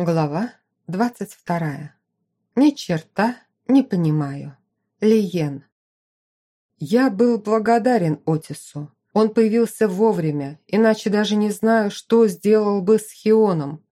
Глава двадцать вторая. Ни черта не понимаю. Лиен. Я был благодарен Отису. Он появился вовремя, иначе даже не знаю, что сделал бы с Хионом.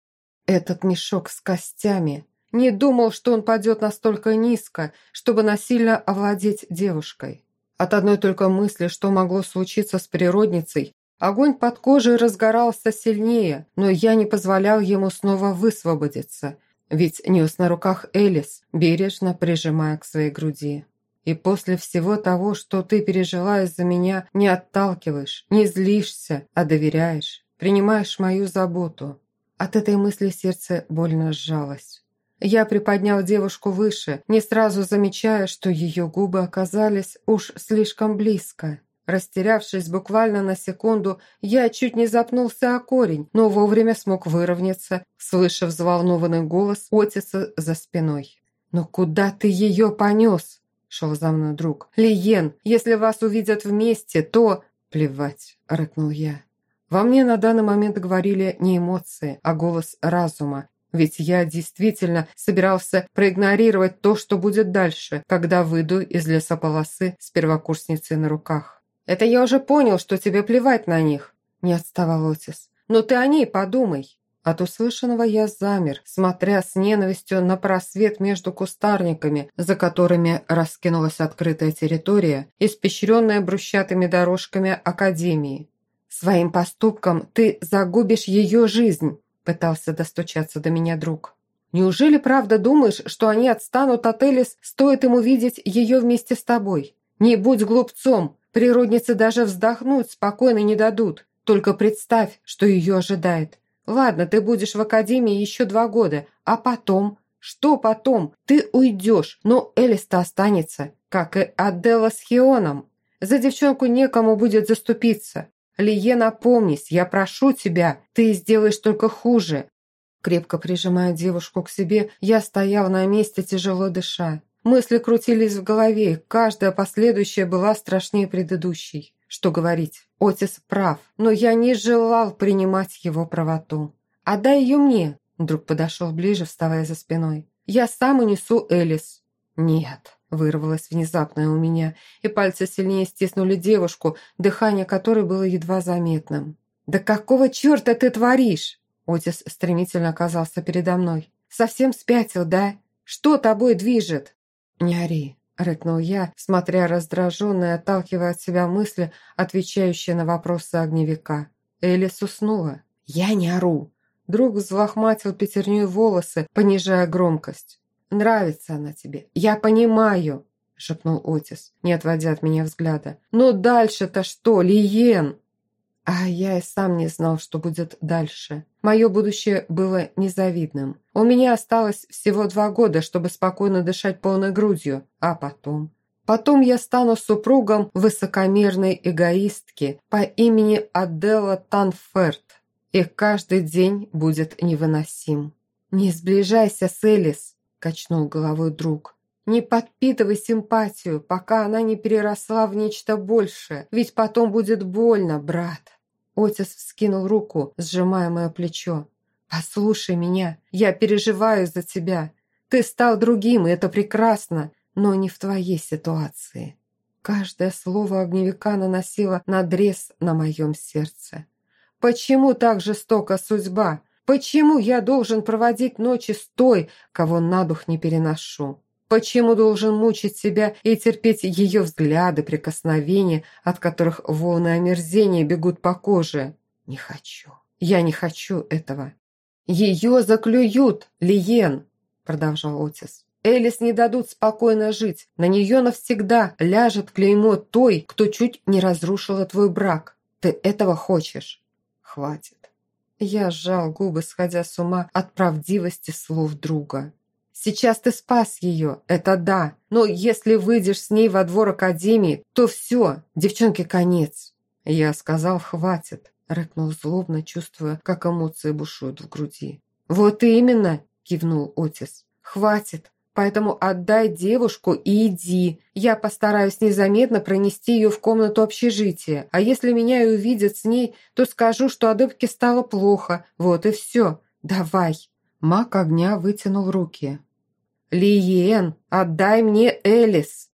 Этот мешок с костями. Не думал, что он падет настолько низко, чтобы насильно овладеть девушкой. От одной только мысли, что могло случиться с природницей, Огонь под кожей разгорался сильнее, но я не позволял ему снова высвободиться, ведь нес на руках Элис, бережно прижимая к своей груди. И после всего того, что ты пережила из-за меня, не отталкиваешь, не злишься, а доверяешь, принимаешь мою заботу. От этой мысли сердце больно сжалось. Я приподнял девушку выше, не сразу замечая, что ее губы оказались уж слишком близко. Растерявшись буквально на секунду, я чуть не запнулся о корень, но вовремя смог выровняться, слыша взволнованный голос Отиса за спиной. «Но куда ты ее понес?» – шел за мной друг. «Лиен, если вас увидят вместе, то...» «Плевать», – рыкнул я. Во мне на данный момент говорили не эмоции, а голос разума, ведь я действительно собирался проигнорировать то, что будет дальше, когда выйду из лесополосы с первокурсницей на руках. «Это я уже понял, что тебе плевать на них», – не отставал Отис. «Но ты о ней подумай». От услышанного я замер, смотря с ненавистью на просвет между кустарниками, за которыми раскинулась открытая территория, испещренная брусчатыми дорожками Академии. «Своим поступком ты загубишь ее жизнь», – пытался достучаться до меня друг. «Неужели правда думаешь, что они отстанут от Элис, стоит им увидеть ее вместе с тобой? Не будь глупцом, Природницы даже вздохнуть спокойно не дадут. Только представь, что ее ожидает. Ладно, ты будешь в академии еще два года, а потом? Что потом? Ты уйдешь, но Элиста останется, как и Аделла с Хионом. За девчонку некому будет заступиться. Лие, напомнись, я прошу тебя, ты сделаешь только хуже. Крепко прижимая девушку к себе, я стоял на месте, тяжело дыша. Мысли крутились в голове, каждая последующая была страшнее предыдущей. Что говорить, Отис прав, но я не желал принимать его правоту. «Отдай ее мне!» Вдруг подошел ближе, вставая за спиной. «Я сам унесу Элис». «Нет», вырвалось внезапно у меня, и пальцы сильнее стиснули девушку, дыхание которой было едва заметным. «Да какого черта ты творишь?» Отис стремительно оказался передо мной. «Совсем спятил, да? Что тобой движет?» «Не ори», – рыкнул я, смотря раздраженно и отталкивая от себя мысли, отвечающие на вопросы огневика. Элис уснула. «Я не ору». Друг взлохматил пятерней волосы, понижая громкость. «Нравится она тебе, я понимаю», – шепнул Отис, не отводя от меня взгляда. «Но дальше-то что, Лиен?» А я и сам не знал, что будет дальше. Мое будущее было незавидным. У меня осталось всего два года, чтобы спокойно дышать полной грудью. А потом? Потом я стану супругом высокомерной эгоистки по имени Аделла Танферт. И каждый день будет невыносим. «Не сближайся с Элис», – качнул головой друг. «Не подпитывай симпатию, пока она не переросла в нечто большее, ведь потом будет больно, брат». Отис вскинул руку, сжимая мое плечо. «Послушай меня, я переживаю за тебя. Ты стал другим, и это прекрасно, но не в твоей ситуации». Каждое слово огневика наносило надрез на моем сердце. «Почему так жестока судьба? Почему я должен проводить ночи с той, кого на дух не переношу?» Почему должен мучить себя и терпеть ее взгляды, прикосновения, от которых волны омерзения бегут по коже? Не хочу. Я не хочу этого. Ее заклюют, Лиен, продолжал Отис. Элис не дадут спокойно жить. На нее навсегда ляжет клеймо той, кто чуть не разрушила твой брак. Ты этого хочешь? Хватит. Я сжал губы, сходя с ума от правдивости слов друга. Сейчас ты спас ее, это да. Но если выйдешь с ней во двор Академии, то все, девчонке конец». Я сказал «хватит», рыкнул злобно, чувствуя, как эмоции бушуют в груди. «Вот именно», кивнул Отис. «Хватит, поэтому отдай девушку и иди. Я постараюсь незаметно пронести ее в комнату общежития. А если меня и увидят с ней, то скажу, что адепке стало плохо. Вот и все. Давай». Маг огня вытянул руки. «Лиен, отдай мне Элис!»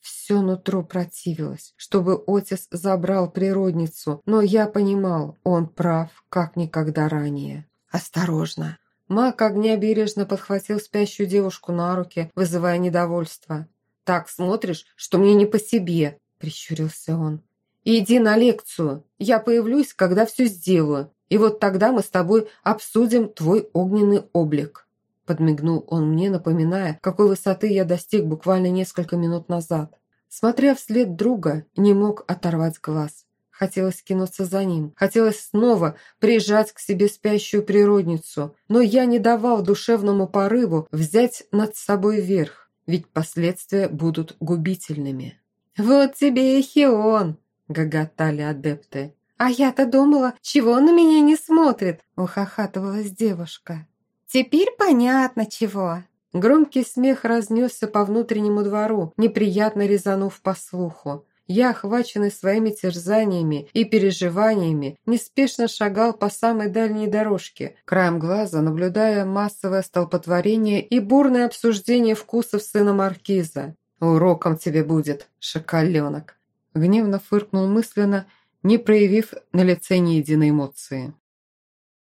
Все нутро противилось, чтобы Отис забрал природницу, но я понимал, он прав, как никогда ранее. «Осторожно!» Маг огня бережно подхватил спящую девушку на руки, вызывая недовольство. «Так смотришь, что мне не по себе!» – прищурился он. «Иди на лекцию. Я появлюсь, когда все сделаю. И вот тогда мы с тобой обсудим твой огненный облик». Подмигнул он мне, напоминая, какой высоты я достиг буквально несколько минут назад. Смотря вслед друга, не мог оторвать глаз. Хотелось кинуться за ним, хотелось снова прижать к себе спящую природницу, но я не давал душевному порыву взять над собой верх, ведь последствия будут губительными. «Вот тебе и Хион!» – гоготали адепты. «А я-то думала, чего он на меня не смотрит?» – ухахатывалась девушка. «Теперь понятно, чего!» Громкий смех разнесся по внутреннему двору, неприятно резанув по слуху. Я, охваченный своими терзаниями и переживаниями, неспешно шагал по самой дальней дорожке, краем глаза наблюдая массовое столпотворение и бурное обсуждение вкусов сына Маркиза. «Уроком тебе будет, шоколенок!» Гневно фыркнул мысленно, не проявив на лице ни единой эмоции.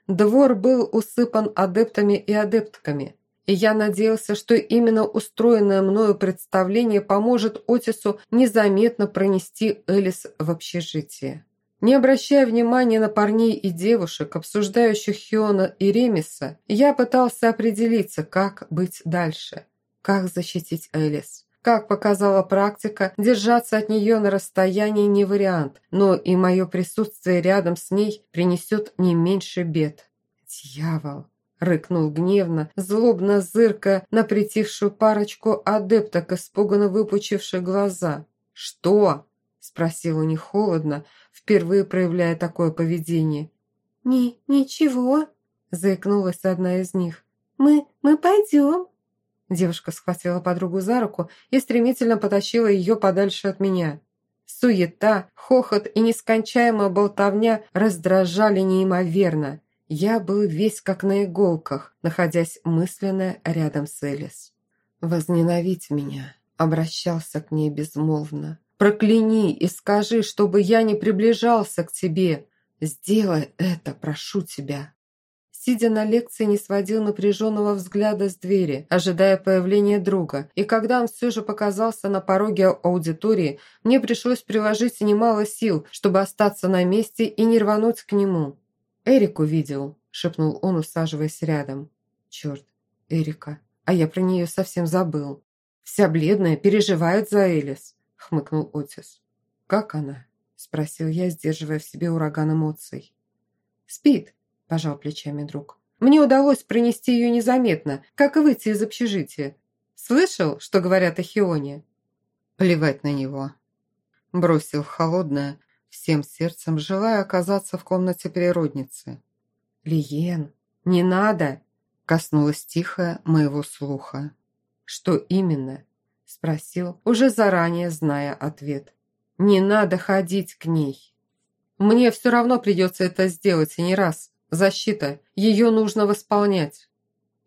Двор был усыпан адептами и адептками, и я надеялся, что именно устроенное мною представление поможет Отису незаметно пронести Элис в общежитие. Не обращая внимания на парней и девушек, обсуждающих Хиона и Ремиса, я пытался определиться, как быть дальше, как защитить Элис. Как показала практика, держаться от нее на расстоянии не вариант, но и мое присутствие рядом с ней принесет не меньше бед. «Дьявол!» – рыкнул гневно, злобно зырка на притихшую парочку адепток, испуганно выпучивших глаза. «Что?» – спросил у них холодно, впервые проявляя такое поведение. «Ни, ничего», – заикнулась одна из них. «Мы, мы пойдем». Девушка схватила подругу за руку и стремительно потащила ее подальше от меня. Суета, хохот и нескончаемая болтовня раздражали неимоверно. Я был весь как на иголках, находясь мысленно рядом с Элис. «Возненавидь меня», — обращался к ней безмолвно. «Прокляни и скажи, чтобы я не приближался к тебе. Сделай это, прошу тебя» сидя на лекции, не сводил напряженного взгляда с двери, ожидая появления друга, и когда он все же показался на пороге аудитории, мне пришлось приложить немало сил, чтобы остаться на месте и не рвануть к нему. «Эрик увидел», – шепнул он, усаживаясь рядом. «Черт, Эрика, а я про нее совсем забыл. Вся бледная, переживает за Элис», – хмыкнул Отис. «Как она?» – спросил я, сдерживая в себе ураган эмоций. «Спит», пожал плечами друг. «Мне удалось пронести ее незаметно, как и выйти из общежития. Слышал, что говорят о Хионе?» «Плевать на него». Бросил холодное, всем сердцем желая оказаться в комнате природницы. «Лиен, не надо!» коснулась тихо моего слуха. «Что именно?» спросил, уже заранее зная ответ. «Не надо ходить к ней. Мне все равно придется это сделать и не раз. Защита. Ее нужно восполнять.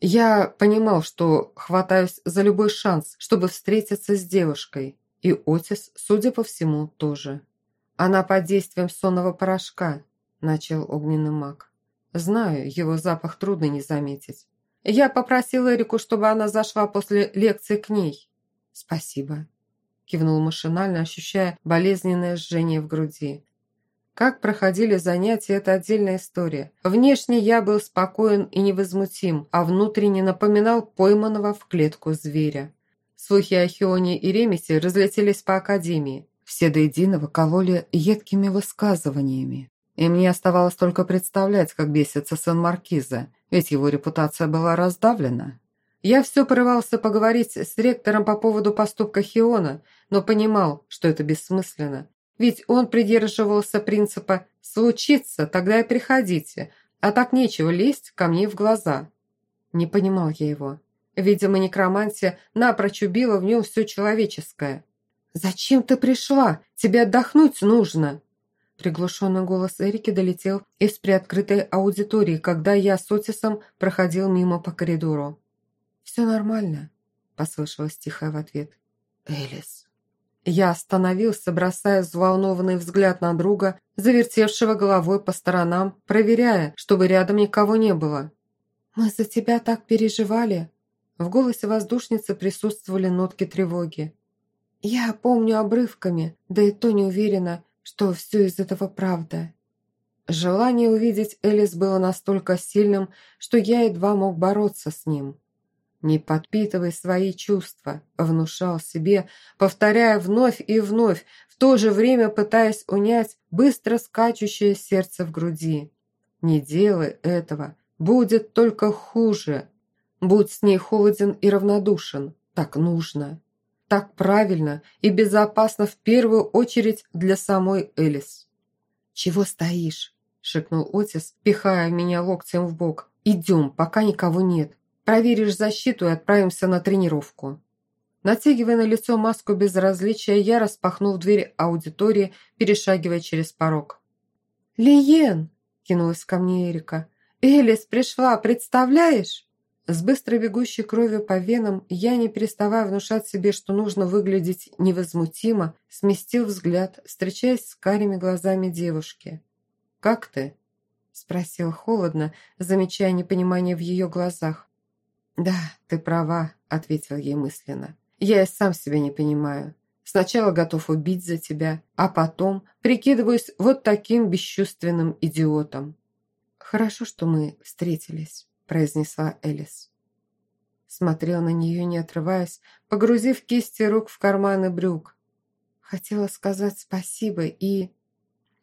Я понимал, что хватаюсь за любой шанс, чтобы встретиться с девушкой. И Отис, судя по всему, тоже. Она под действием сонного порошка, начал огненный маг. Знаю, его запах трудно не заметить. Я попросил Эрику, чтобы она зашла после лекции к ней. Спасибо. Кивнул машинально, ощущая болезненное жжение в груди. Как проходили занятия – это отдельная история. Внешне я был спокоен и невозмутим, а внутренне напоминал пойманного в клетку зверя. Слухи о Хионе и Ремесе разлетелись по академии. Все до единого кололи едкими высказываниями. И мне оставалось только представлять, как бесится сын Маркиза, ведь его репутация была раздавлена. Я все порывался поговорить с ректором по поводу поступка Хиона, но понимал, что это бессмысленно, ведь он придерживался принципа «случится, тогда и приходите», а так нечего лезть ко мне в глаза. Не понимал я его. Видимо, некромантия напрочь убила в нем все человеческое. «Зачем ты пришла? Тебе отдохнуть нужно!» Приглушенный голос Эрики долетел из приоткрытой аудитории, когда я с Отисом проходил мимо по коридору. «Все нормально», – послышалось тихое в ответ. «Элис». Я остановился, бросая взволнованный взгляд на друга, завертевшего головой по сторонам, проверяя, чтобы рядом никого не было. «Мы за тебя так переживали!» В голосе воздушницы присутствовали нотки тревоги. «Я помню обрывками, да и то не уверена, что все из этого правда». Желание увидеть Элис было настолько сильным, что я едва мог бороться с ним. «Не подпитывай свои чувства», – внушал себе, повторяя вновь и вновь, в то же время пытаясь унять быстро скачущее сердце в груди. «Не делай этого, будет только хуже. Будь с ней холоден и равнодушен, так нужно, так правильно и безопасно в первую очередь для самой Элис». «Чего стоишь?» – шикнул Отис, пихая меня локтем в бок. «Идем, пока никого нет». Проверишь защиту и отправимся на тренировку». Натягивая на лицо маску безразличия, я распахнул дверь аудитории, перешагивая через порог. «Лиен!» – кинулась ко мне Эрика. «Элис пришла, представляешь?» С быстро бегущей кровью по венам я, не переставая внушать себе, что нужно выглядеть невозмутимо, сместил взгляд, встречаясь с карими глазами девушки. «Как ты?» – спросил холодно, замечая непонимание в ее глазах. «Да, ты права», – ответил ей мысленно. «Я и сам себя не понимаю. Сначала готов убить за тебя, а потом прикидываюсь вот таким бесчувственным идиотом». «Хорошо, что мы встретились», – произнесла Элис. Смотрел на нее, не отрываясь, погрузив кисти рук в карманы брюк. Хотела сказать спасибо и...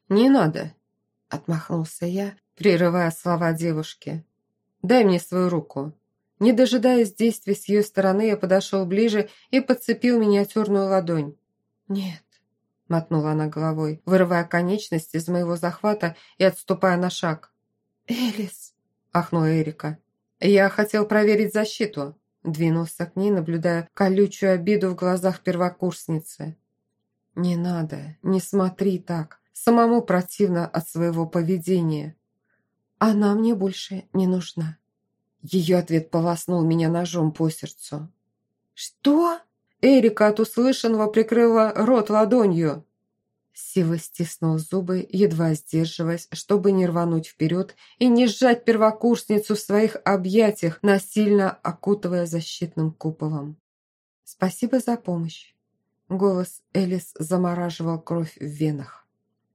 «Не надо», – отмахнулся я, прерывая слова девушки. «Дай мне свою руку». Не дожидаясь действий с ее стороны, я подошел ближе и подцепил миниатюрную ладонь. «Нет», — мотнула она головой, вырывая конечность из моего захвата и отступая на шаг. «Элис», — ахнула Эрика. «Я хотел проверить защиту», — двинулся к ней, наблюдая колючую обиду в глазах первокурсницы. «Не надо, не смотри так. Самому противно от своего поведения. Она мне больше не нужна». Ее ответ полоснул меня ножом по сердцу. «Что?» Эрика от услышанного прикрыла рот ладонью. Сила стиснул зубы, едва сдерживаясь, чтобы не рвануть вперед и не сжать первокурсницу в своих объятиях, насильно окутывая защитным куполом. «Спасибо за помощь». Голос Элис замораживал кровь в венах.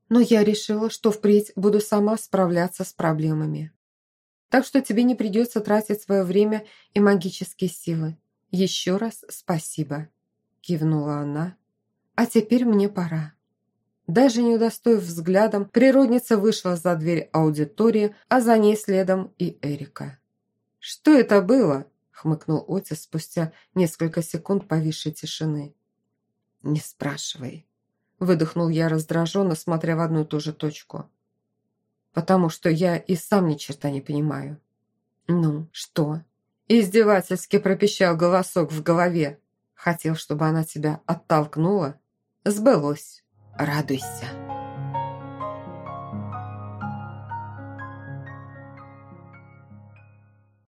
«Но я решила, что впредь буду сама справляться с проблемами». Так что тебе не придется тратить свое время и магические силы. Еще раз спасибо», – кивнула она. «А теперь мне пора». Даже не удостоив взглядом, природница вышла за дверь аудитории, а за ней следом и Эрика. «Что это было?» – хмыкнул Отис спустя несколько секунд повисшей тишины. «Не спрашивай», – выдохнул я раздраженно, смотря в одну и ту же точку потому что я и сам ни черта не понимаю». «Ну, что?» Издевательски пропищал голосок в голове. Хотел, чтобы она тебя оттолкнула. Сбылось. Радуйся.